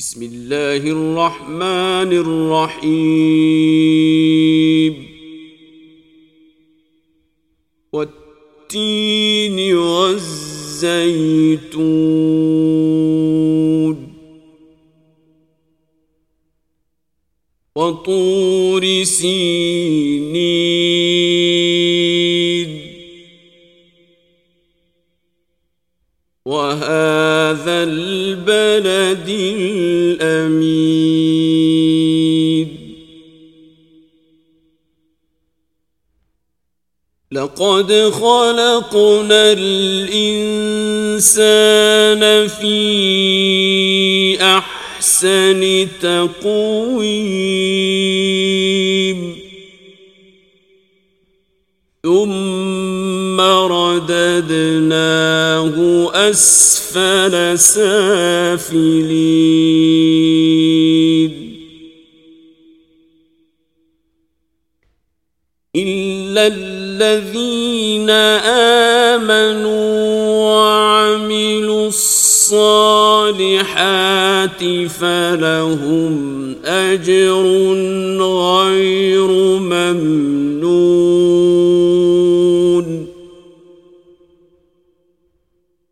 بسم اللہ الرحمن الرحیم والتین والزیتون وطور سینین وہاں هذا البلد الأمين. لقد خلقنا الإنسان في أحسن تقويم. ثم ثم رددناه أسفل سافلين إلا الذين آمنوا وعملوا الصالحات فلهم أجر